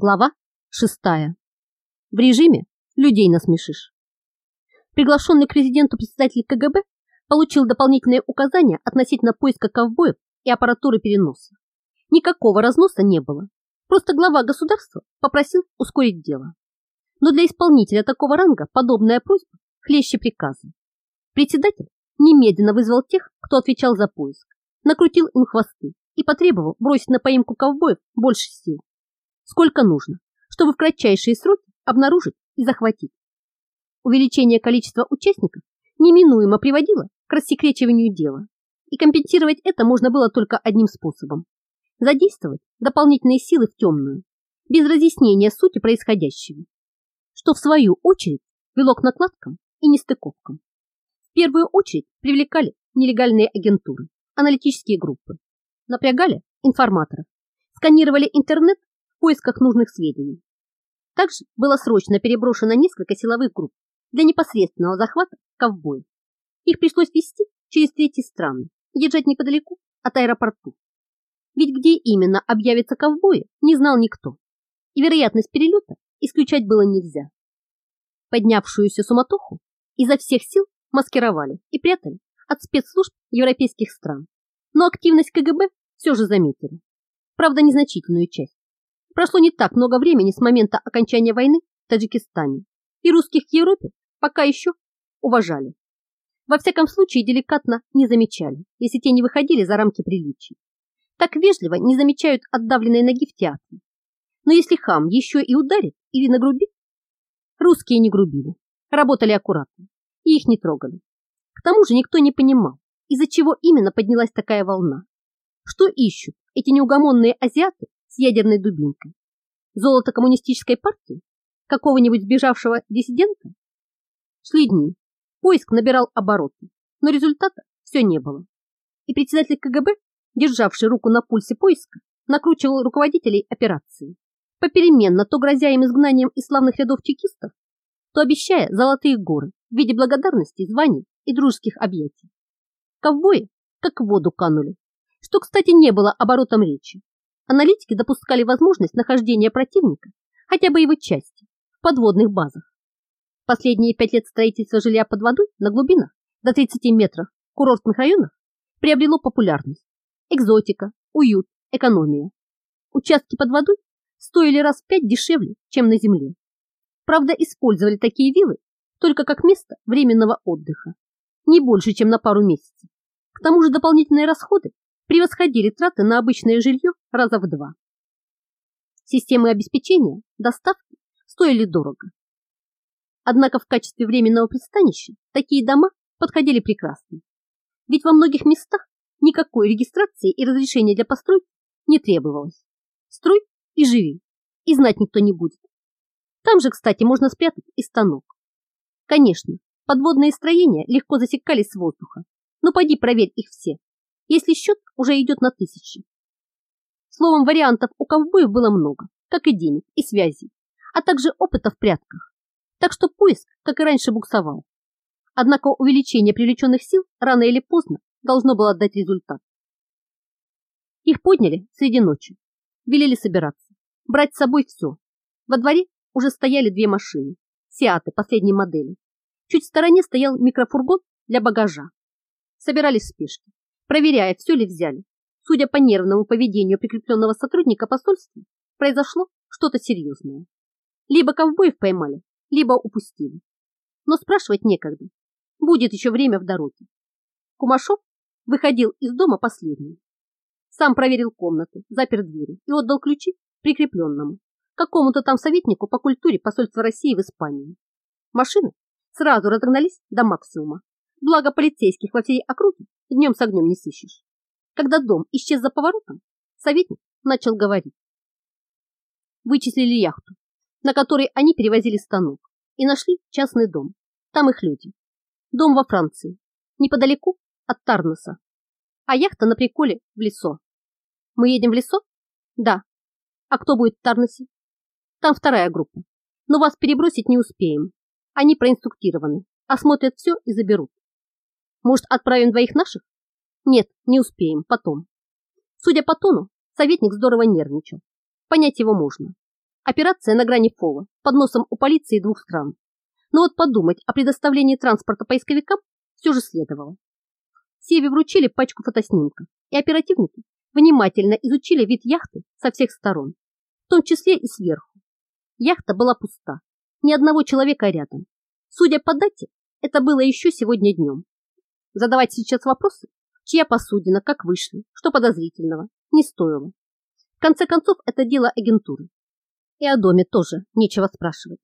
Глава шестая. В режиме людей насмешишь. Приглашенный к президенту председатель КГБ получил дополнительные указания относительно поиска ковбоев и аппаратуры переноса. Никакого разноса не было. Просто глава государства попросил ускорить дело. Но для исполнителя такого ранга подобная просьба хлеще приказа. Председатель немедленно вызвал тех, кто отвечал за поиск, накрутил им хвосты и потребовал бросить на поимку ковбоев больше сил сколько нужно, чтобы в кратчайшие сроки обнаружить и захватить. Увеличение количества участников неминуемо приводило к рассекречиванию дела, и компенсировать это можно было только одним способом – задействовать дополнительные силы в темную, без разъяснения сути происходящего, что в свою очередь вело к накладкам и нестыковкам. В первую очередь привлекали нелегальные агентуры, аналитические группы, напрягали информаторов, сканировали интернет в поисках нужных сведений. Также было срочно переброшено несколько силовых групп для непосредственного захвата ковбоев. Их пришлось вести через третьи страны держать неподалеку от аэропорту. Ведь где именно объявятся ковбои, не знал никто, и вероятность перелета исключать было нельзя. Поднявшуюся суматоху изо всех сил маскировали и прятали от спецслужб европейских стран. Но активность КГБ все же заметили. Правда, незначительную часть. Прошло не так много времени с момента окончания войны в Таджикистане, и русских в Европе пока еще уважали. Во всяком случае, деликатно не замечали, если те не выходили за рамки приличий. Так вежливо не замечают отдавленной ноги в театре. Но если хам еще и ударит или нагрубит, русские не грубили, работали аккуратно и их не трогали. К тому же никто не понимал, из-за чего именно поднялась такая волна. Что ищут эти неугомонные азиаты с ядерной дубинкой. Золото коммунистической партии? Какого-нибудь сбежавшего диссидента? Шли дни. Поиск набирал обороты, но результата все не было. И председатель КГБ, державший руку на пульсе поиска, накручивал руководителей операции, попеременно то грозя им изгнанием из славных рядов чекистов, то обещая золотые горы в виде благодарности, званий и дружеских объятий. Ковбои как в воду канули, что, кстати, не было оборотом речи. Аналитики допускали возможность нахождения противника хотя бы его части в подводных базах. Последние пять лет строительства жилья под водой на глубинах до 30 метров в курортных районах приобрело популярность. Экзотика, уют, экономия. Участки под водой стоили раз в пять дешевле, чем на земле. Правда, использовали такие виллы только как место временного отдыха, не больше, чем на пару месяцев. К тому же дополнительные расходы превосходили траты на обычное жилье раза в два. Системы обеспечения, доставки стоили дорого. Однако в качестве временного пристанища такие дома подходили прекрасно. Ведь во многих местах никакой регистрации и разрешения для постройки не требовалось. Строй и живи, и знать никто не будет. Там же, кстати, можно спрятать и станок. Конечно, подводные строения легко засекались с воздуха, но поди проверь их все если счет уже идет на тысячи. Словом, вариантов у ковбоев было много, как и денег и связей, а также опыта в прятках. Так что поиск, как и раньше, буксовал. Однако увеличение привлеченных сил рано или поздно должно было дать результат. Их подняли среди ночи, велели собираться, брать с собой все. Во дворе уже стояли две машины, Сиаты последней модели. Чуть в стороне стоял микрофургон для багажа. Собирались в спешке проверяя, все ли взяли. Судя по нервному поведению прикрепленного сотрудника посольства, произошло что-то серьезное. Либо ковбоев поймали, либо упустили. Но спрашивать некогда. Будет еще время в дороге. Кумашов выходил из дома последним. Сам проверил комнаты, запер двери и отдал ключи прикрепленному, какому-то там советнику по культуре посольства России в Испании. Машины сразу разогнались до максимума. Благо полицейских во всей округе днем с огнем не сыщешь. Когда дом исчез за поворотом, советник начал говорить. Вычислили яхту, на которой они перевозили станок, и нашли частный дом. Там их люди. Дом во Франции, неподалеку от Тарнеса. А яхта на приколе в лесо. Мы едем в лесо? Да. А кто будет в Тарнесе? Там вторая группа. Но вас перебросить не успеем. Они проинструктированы, осмотрят все и заберут. Может, отправим двоих наших? Нет, не успеем, потом. Судя по тону, советник здорово нервничал. Понять его можно. Операция на грани фола, под носом у полиции двух стран. Но вот подумать о предоставлении транспорта поисковикам все же следовало. Севе вручили пачку фотоснимков, и оперативники внимательно изучили вид яхты со всех сторон, в том числе и сверху. Яхта была пуста, ни одного человека рядом. Судя по дате, это было еще сегодня днем. Задавать сейчас вопросы, чья посудина, как вышли, что подозрительного, не стоило. В конце концов, это дело агентуры. И о доме тоже нечего спрашивать.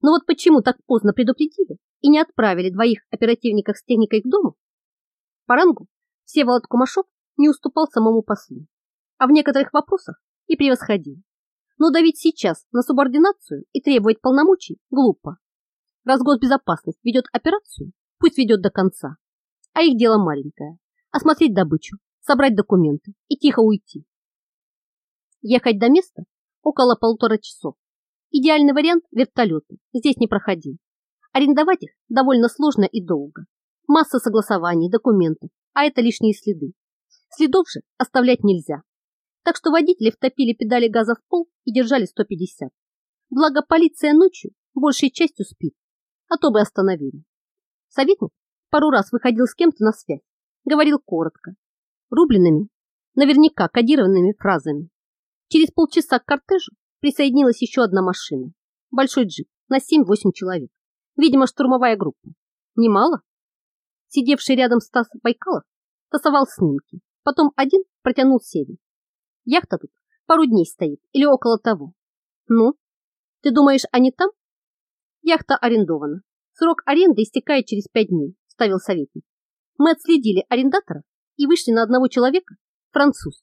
Но вот почему так поздно предупредили и не отправили двоих оперативников с техникой к дому? По рангу Всеволод Кумашов не уступал самому послу, а в некоторых вопросах и превосходил. Но давить сейчас на субординацию и требовать полномочий глупо. Раз госбезопасность ведет операцию, пусть ведет до конца. А их дело маленькое – осмотреть добычу, собрать документы и тихо уйти. Ехать до места около полутора часов. Идеальный вариант – вертолеты. Здесь не проходил. Арендовать их довольно сложно и долго. Масса согласований, документов, а это лишние следы. Следов же оставлять нельзя. Так что водители втопили педали газа в пол и держали 150. Благо полиция ночью большей частью спит, а то бы остановили. Советник пару раз выходил с кем-то на связь, говорил коротко, рубленными, наверняка кодированными фразами. Через полчаса к кортежу присоединилась еще одна машина. Большой джип на 7-8 человек. Видимо, штурмовая группа. Немало? Сидевший рядом Стас Байкалов тасовал снимки. Потом один протянул Севе. Яхта тут пару дней стоит или около того. Ну, ты думаешь, они там? Яхта арендована. Срок аренды истекает через пять дней, ставил советник. Мы отследили арендаторов и вышли на одного человека, француз.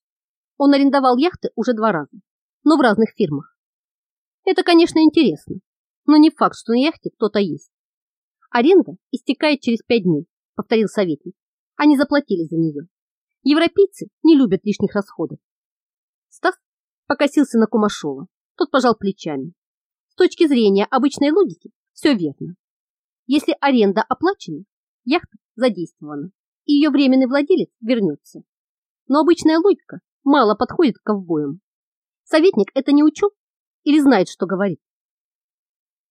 Он арендовал яхты уже два раза, но в разных фирмах. Это, конечно, интересно, но не факт, что на яхте кто-то есть. Аренда истекает через пять дней, повторил советник. Они заплатили за нее. Европейцы не любят лишних расходов. Стас покосился на Кумашова. Тот пожал плечами. С точки зрения обычной логики все верно. Если аренда оплачена, яхта задействована, и ее временный владелец вернется. Но обычная логика мало подходит к ковбоям. Советник это не учел или знает, что говорит.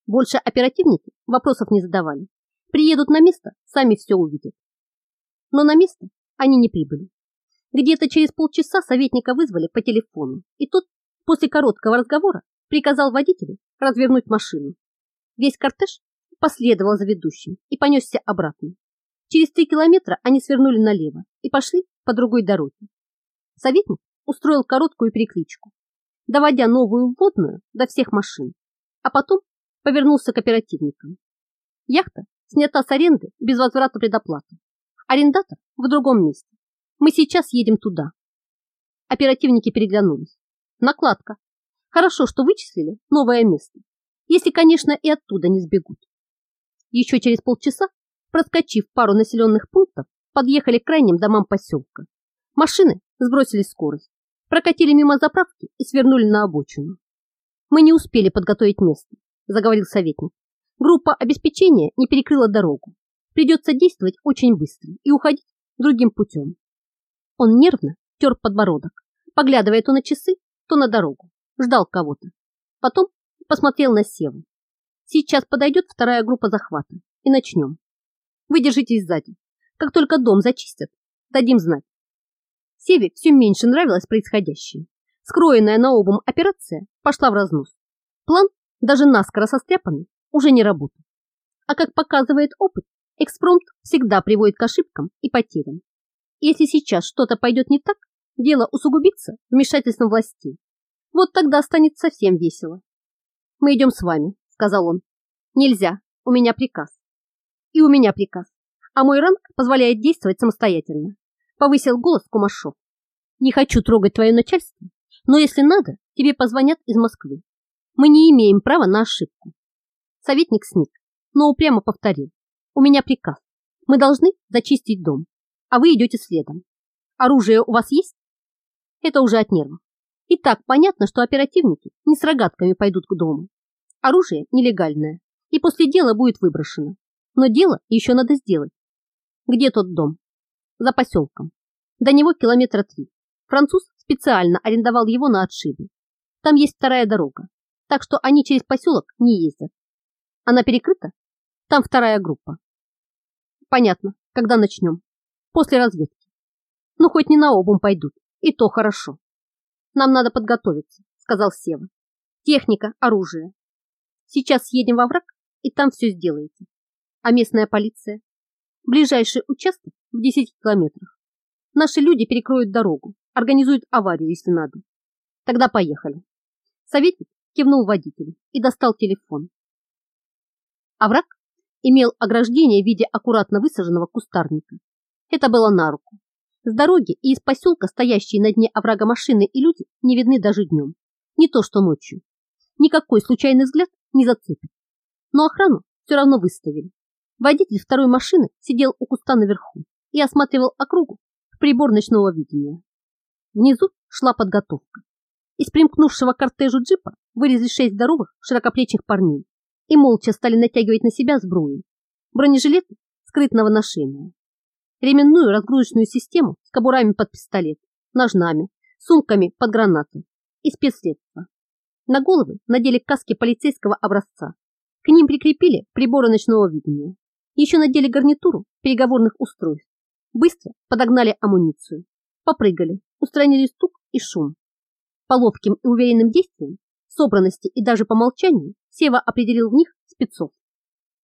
Больше оперативники вопросов не задавали. Приедут на место, сами все увидят. Но на место они не прибыли. Где-то через полчаса советника вызвали по телефону, и тот после короткого разговора приказал водителю развернуть машину. Весь кортеж последовал за ведущим и понесся обратно. Через три километра они свернули налево и пошли по другой дороге. Советник устроил короткую перекличку, доводя новую вводную до всех машин, а потом повернулся к оперативникам. Яхта снята с аренды без возврата предоплаты. Арендатор в другом месте. Мы сейчас едем туда. Оперативники переглянулись. Накладка. Хорошо, что вычислили новое место. Если, конечно, и оттуда не сбегут. Еще через полчаса, проскочив пару населенных пунктов, подъехали к крайним домам поселка. Машины сбросили скорость прокатили мимо заправки и свернули на обочину. Мы не успели подготовить место, заговорил советник. Группа обеспечения не перекрыла дорогу. Придется действовать очень быстро и уходить другим путем. Он нервно тер подбородок, поглядывая то на часы, то на дорогу. Ждал кого-то. Потом посмотрел на Севу. Сейчас подойдет вторая группа захвата. И начнем. Вы держитесь сзади. Как только дом зачистят, дадим знать. Севе все меньше нравилось происходящее. Скроенная на обум операция пошла в разнос. План, даже наскоро состряпанный, уже не работал. А как показывает опыт, экспромт всегда приводит к ошибкам и потерям. Если сейчас что-то пойдет не так, дело усугубится вмешательством властей. Вот тогда станет совсем весело. «Мы идем с вами», — сказал он. «Нельзя, у меня приказ». «И у меня приказ, а мой ранг позволяет действовать самостоятельно. Повысил голос Кумашов. Не хочу трогать твое начальство, но если надо, тебе позвонят из Москвы. Мы не имеем права на ошибку. Советник сник, но упрямо повторил. У меня приказ. Мы должны зачистить дом, а вы идете следом. Оружие у вас есть? Это уже от нервов. И так понятно, что оперативники не с рогатками пойдут к дому. Оружие нелегальное, и после дела будет выброшено. Но дело еще надо сделать. Где тот дом? за поселком. До него километра три. Француз специально арендовал его на отшибе. Там есть вторая дорога. так что они через поселок не ездят. Она перекрыта? Там вторая группа. Понятно, когда начнем. После разведки. Ну, хоть не на обум пойдут, и то хорошо. Нам надо подготовиться, сказал Сева. Техника, оружие. Сейчас едем во враг, и там все сделаете. А местная полиция? Ближайший участок в 10 километрах. Наши люди перекроют дорогу, организуют аварию, если надо. Тогда поехали. Советник кивнул водителю и достал телефон. Овраг имел ограждение в виде аккуратно высаженного кустарника. Это было на руку. С дороги и из поселка, стоящие на дне оврага машины и люди, не видны даже днем. Не то что ночью. Никакой случайный взгляд не зацепит. Но охрану все равно выставили. Водитель второй машины сидел у куста наверху и осматривал округу в прибор ночного видения. Внизу шла подготовка. Из примкнувшего к кортежу джипа вылезли шесть здоровых, широкоплечих парней и молча стали натягивать на себя сбрую, бронежилеты скрытного ношения, ременную разгрузочную систему с кобурами под пистолет, ножнами, сумками под гранаты и спецсредства. На головы надели каски полицейского образца. К ним прикрепили приборы ночного видения. Еще надели гарнитуру переговорных устройств. Быстро подогнали амуницию. Попрыгали, устранили стук и шум. По ловким и уверенным действиям, собранности и даже по молчанию Сева определил в них спецов.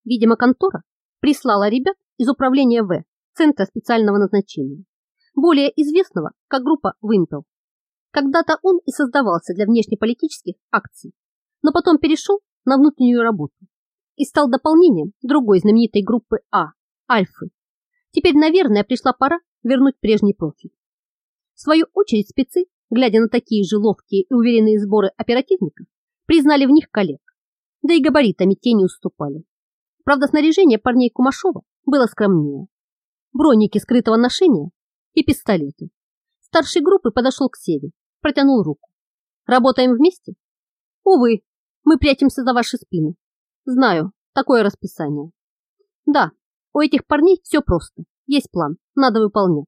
Видимо, контора прислала ребят из управления В, Центра специального назначения, более известного как группа «Вымпел». Когда-то он и создавался для внешнеполитических акций, но потом перешел на внутреннюю работу и стал дополнением другой знаменитой группы А – Альфы. Теперь, наверное, пришла пора вернуть прежний профиль. В свою очередь спецы, глядя на такие же ловкие и уверенные сборы оперативников, признали в них коллег, да и габаритами те не уступали. Правда, снаряжение парней Кумашова было скромнее. Броники скрытого ношения и пистолеты. Старший группы подошел к Севе, протянул руку. Работаем вместе? Увы, мы прячемся за ваши спины. Знаю, такое расписание. Да, у этих парней все просто. Есть план, надо выполнять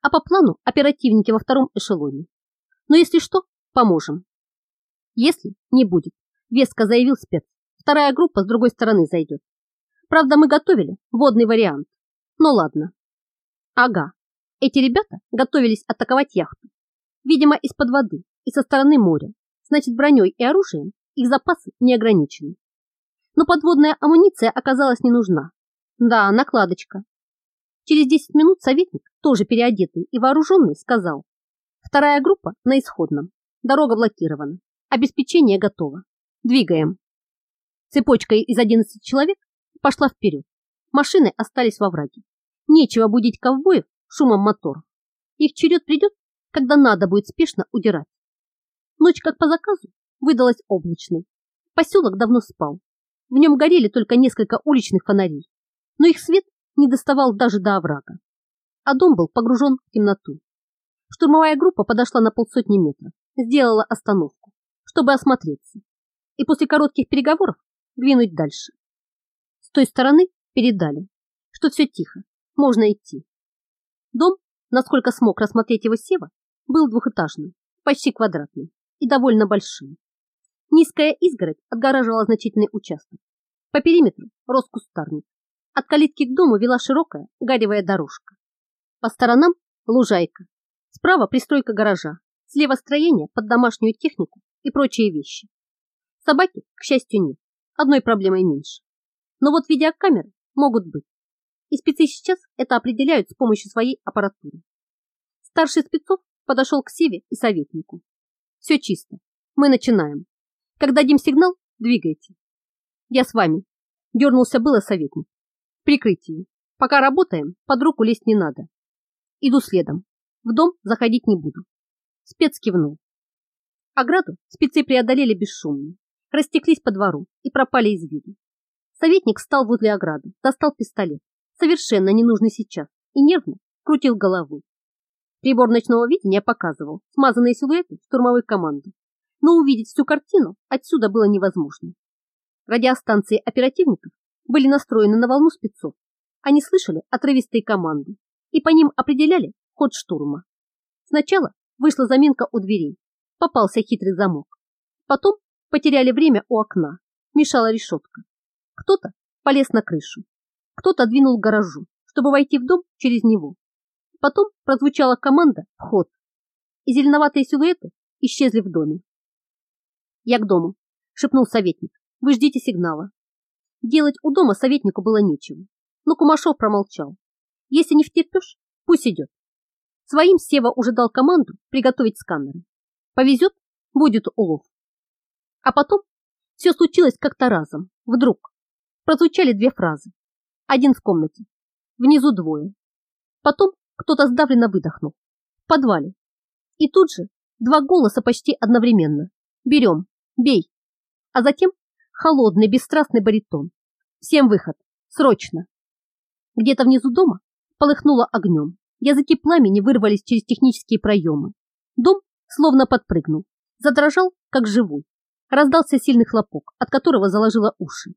а по плану оперативники во втором эшелоне. Но если что, поможем. Если не будет, веско заявил спец, вторая группа с другой стороны зайдет. Правда, мы готовили водный вариант. Но ладно. Ага, эти ребята готовились атаковать яхту. Видимо, из-под воды и со стороны моря. Значит, броней и оружием их запасы не ограничены. Но подводная амуниция оказалась не нужна. Да, накладочка. Через 10 минут советник тоже переодетый и вооруженный, сказал. Вторая группа на исходном. Дорога блокирована. Обеспечение готово. Двигаем. Цепочка из 11 человек пошла вперед. Машины остались во враге. Нечего будить ковбоев шумом моторов. Их черед придет, когда надо будет спешно удирать. Ночь, как по заказу, выдалась облачной. Поселок давно спал. В нем горели только несколько уличных фонарей, но их свет не доставал даже до оврага а дом был погружен в темноту. Штурмовая группа подошла на полсотни метров, сделала остановку, чтобы осмотреться, и после коротких переговоров двинуть дальше. С той стороны передали, что все тихо, можно идти. Дом, насколько смог рассмотреть его Сева, был двухэтажным, почти квадратным и довольно большим. Низкая изгородь отгораживала значительный участок. По периметру рос кустарник. От калитки к дому вела широкая гаревая дорожка. По сторонам лужайка. Справа пристройка гаража. Слева строение под домашнюю технику и прочие вещи. Собаки, к счастью, нет. Одной проблемой меньше. Но вот видеокамеры могут быть. И спецы сейчас это определяют с помощью своей аппаратуры. Старший спецов подошел к Севе и советнику. Все чисто. Мы начинаем. Когда дадим сигнал, двигайте. Я с вами. Дернулся было советник. Прикрытие. Пока работаем, под руку лезть не надо. Иду следом. В дом заходить не буду. Спец кивнул. Ограду спецы преодолели бесшумно, растеклись по двору и пропали из виду. Советник встал возле ограды, достал пистолет, совершенно ненужный сейчас, и нервно крутил головой. Прибор ночного видения показывал смазанные силуэты штурмовой команды, но увидеть всю картину отсюда было невозможно. Радиостанции оперативников были настроены на волну спецов. Они слышали отрывистые команды, и по ним определяли ход штурма. Сначала вышла заминка у дверей, попался хитрый замок. Потом потеряли время у окна, мешала решетка. Кто-то полез на крышу, кто-то двинул гаражу, чтобы войти в дом через него. Потом прозвучала команда «Вход», и зеленоватые силуэты исчезли в доме. «Я к дому», — шепнул советник. «Вы ждите сигнала». Делать у дома советнику было нечего, но Кумашов промолчал. «Если не втерпешь, пусть идет». Своим Сева уже дал команду приготовить сканеры. Повезет, будет улов. А потом все случилось как-то разом, вдруг. Прозвучали две фразы. Один в комнате, внизу двое. Потом кто-то сдавленно выдохнул. В подвале. И тут же два голоса почти одновременно. Берем, бей. А затем холодный, бесстрастный баритон. Всем выход, срочно. Где-то внизу дома полыхнуло огнем. Языки пламени вырвались через технические проемы. Дом словно подпрыгнул, задрожал, как живой. Раздался сильный хлопок, от которого заложило уши.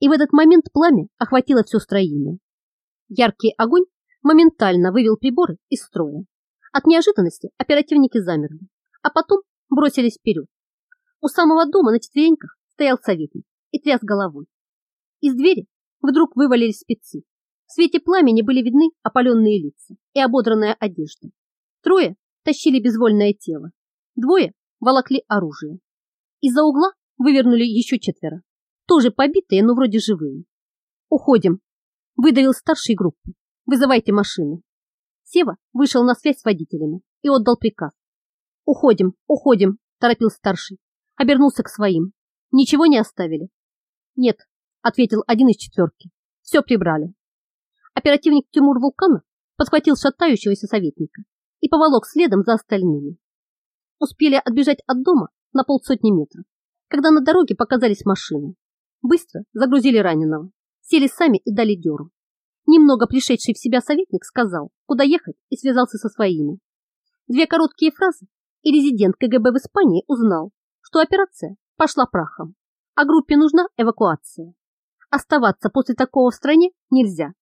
И в этот момент пламя охватило все строение. Яркий огонь моментально вывел приборы из строя. От неожиданности оперативники замерли, а потом бросились вперед. У самого дома на четвереньках стоял советник и тряс головой. Из двери вдруг вывалились спецы. В свете пламени были видны опаленные лица и ободранная одежда. Трое тащили безвольное тело, двое волокли оружие. Из-за угла вывернули еще четверо, тоже побитые, но вроде живые. «Уходим», — выдавил старший группы. Вызывайте машины. Сева вышел на связь с водителями и отдал приказ. Уходим, уходим, торопил старший. Обернулся к своим. Ничего не оставили? Нет, ответил один из четверки. Все прибрали. Оперативник Тимур Вулканов подхватил шатающегося советника и поволок следом за остальными. Успели отбежать от дома на полсотни метров, когда на дороге показались машины. Быстро загрузили раненого, сели сами и дали дёру. Немного пришедший в себя советник сказал, куда ехать, и связался со своими. Две короткие фразы, и резидент КГБ в Испании узнал, что операция пошла прахом, а группе нужна эвакуация. Оставаться после такого в стране нельзя.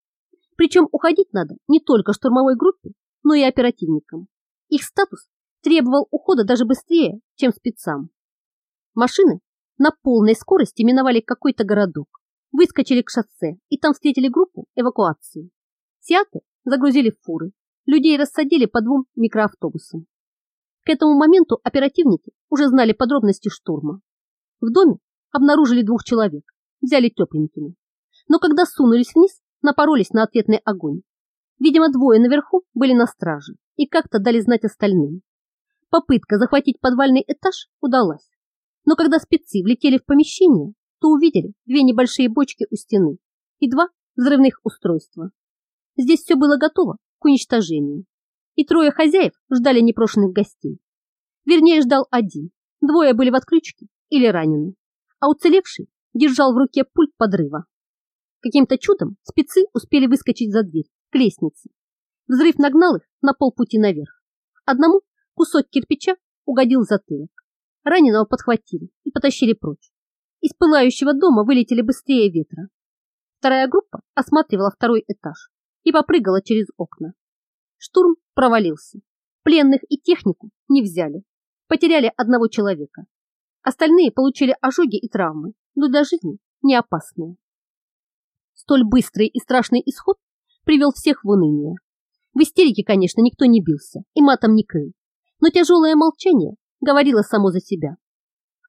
Причем уходить надо не только штурмовой группе, но и оперативникам. Их статус требовал ухода даже быстрее, чем спецам. Машины на полной скорости миновали какой-то городок, выскочили к шоссе и там встретили группу эвакуации. Сиаты загрузили в фуры, людей рассадили по двум микроавтобусам. К этому моменту оперативники уже знали подробности штурма. В доме обнаружили двух человек, взяли тепленькими. Но когда сунулись вниз, напоролись на ответный огонь. Видимо, двое наверху были на страже и как-то дали знать остальным. Попытка захватить подвальный этаж удалась. Но когда спецы влетели в помещение, то увидели две небольшие бочки у стены и два взрывных устройства. Здесь все было готово к уничтожению, и трое хозяев ждали непрошенных гостей. Вернее, ждал один, двое были в отключке или ранены, а уцелевший держал в руке пульт подрыва. Каким-то чудом спецы успели выскочить за дверь, к лестнице. Взрыв нагнал их на полпути наверх. Одному кусок кирпича угодил затылок. Раненого подхватили и потащили прочь. Из пылающего дома вылетели быстрее ветра. Вторая группа осматривала второй этаж и попрыгала через окна. Штурм провалился. Пленных и технику не взяли. Потеряли одного человека. Остальные получили ожоги и травмы, но для жизни не опасные. Столь быстрый и страшный исход привел всех в уныние. В истерике, конечно, никто не бился и матом не крыл, но тяжелое молчание говорило само за себя.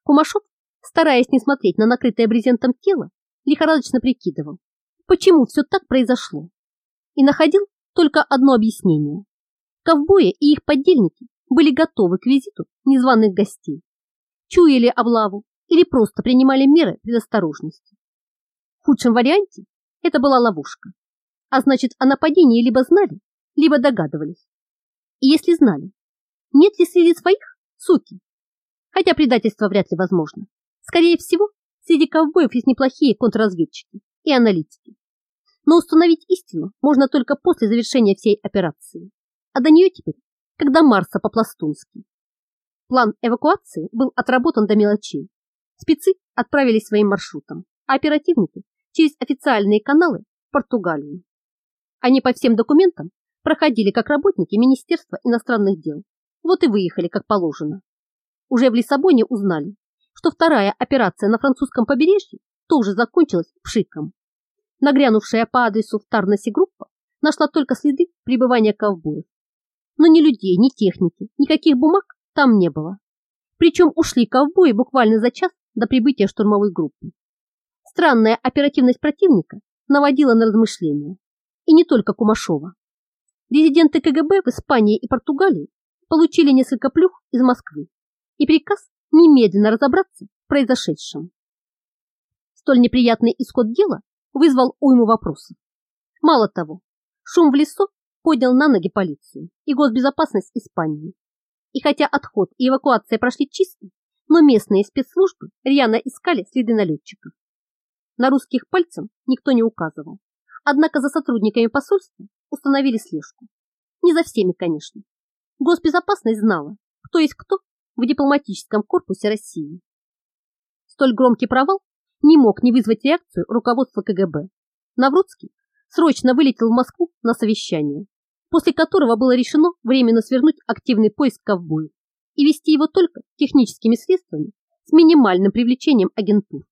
Кумашов стараясь не смотреть на накрытое брезентом тело, лихорадочно прикидывал, почему все так произошло, и находил только одно объяснение. Ковбои и их подельники были готовы к визиту незваных гостей, чуяли облаву или просто принимали меры предосторожности. В худшем варианте это была ловушка, а значит о нападении либо знали, либо догадывались. И если знали, нет ли среди своих суки? Хотя предательство вряд ли возможно. Скорее всего, среди ковбоев есть неплохие контрразведчики и аналитики. Но установить истину можно только после завершения всей операции. А до нее теперь, когда Марса по-пластунски. План эвакуации был отработан до мелочей. Спецы отправились своим маршрутом, а оперативники через официальные каналы в Португалию. Они по всем документам проходили как работники Министерства иностранных дел. Вот и выехали как положено. Уже в Лиссабоне узнали, что вторая операция на французском побережье тоже закончилась пшиком. Нагрянувшая по адресу в Тарнасе группа нашла только следы пребывания ковбоев. Но ни людей, ни техники, никаких бумаг там не было. Причем ушли ковбои буквально за час до прибытия штурмовой группы. Странная оперативность противника наводила на размышления. И не только Кумашова. Резиденты КГБ в Испании и Португалии получили несколько плюх из Москвы и приказ немедленно разобраться в произошедшем. Столь неприятный исход дела вызвал уйму вопросов. Мало того, шум в лесу поднял на ноги полицию и госбезопасность Испании. И хотя отход и эвакуация прошли чисто, но местные спецслужбы рьяно искали следы налетчиков. На русских пальцем никто не указывал. Однако за сотрудниками посольства установили слежку. Не за всеми, конечно. Госбезопасность знала, кто есть кто в дипломатическом корпусе России. Столь громкий провал не мог не вызвать реакцию руководства КГБ. Наврудский срочно вылетел в Москву на совещание, после которого было решено временно свернуть активный поиск ковбоев и вести его только техническими средствами с минимальным привлечением агентур.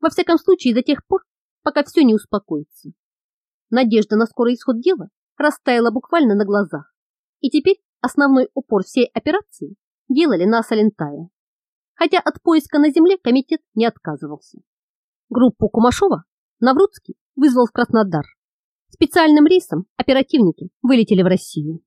Во всяком случае, до тех пор, пока все не успокоится. Надежда на скорый исход дела растаяла буквально на глазах, и теперь основной упор всей операции делали на Салентае. Хотя от поиска на земле комитет не отказывался. Группу Кумашова Наврудский вызвал в Краснодар. Специальным рейсом оперативники вылетели в Россию.